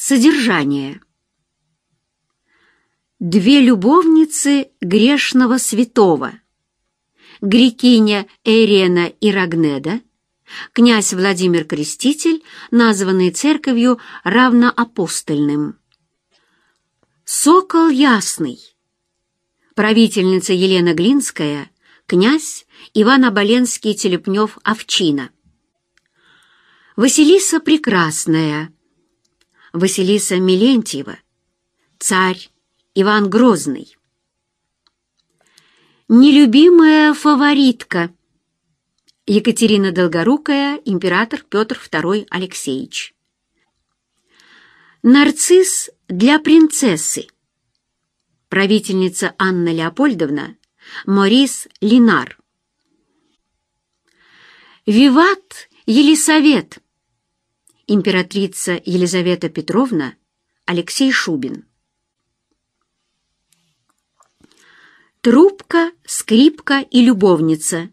Содержание. Две любовницы грешного святого. Грекиня Эрена и Рагнеда, князь Владимир Креститель, названный церковью равноапостольным. Сокол Ясный. Правительница Елена Глинская, князь Иван Оболенский-Телепнев-Овчина. Василиса Прекрасная. Василиса Милентьева. Царь Иван Грозный. Нелюбимая фаворитка. Екатерина Долгорукая, император Петр II Алексеевич. Нарцисс для принцессы. Правительница Анна Леопольдовна, Морис Линар. Виват Елисавет. Императрица Елизавета Петровна, Алексей Шубин. Трубка, скрипка и любовница.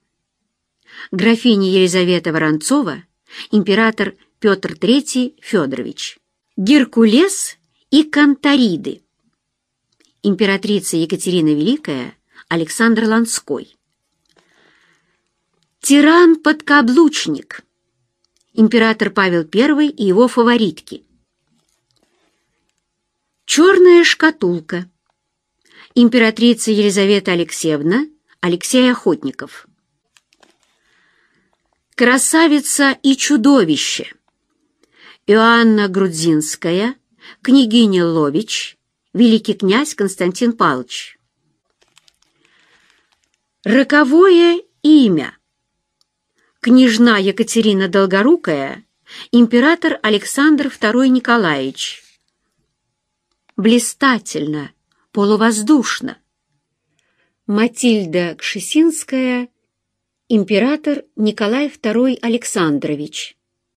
Графиня Елизавета Воронцова, император Петр III Федорович. Геркулес и Кантариды. Императрица Екатерина Великая, Александр Ланской. Тиран-подкаблучник. Император Павел I и его фаворитки. Черная шкатулка. Императрица Елизавета Алексеевна, Алексей Охотников. Красавица и чудовище. Иоанна Грудзинская, княгиня Лович, великий князь Константин Павлович. Роковое имя. Княжна Екатерина Долгорукая, император Александр II Николаевич. Блистательно, полувоздушно. Матильда Кшесинская, император Николай II Александрович.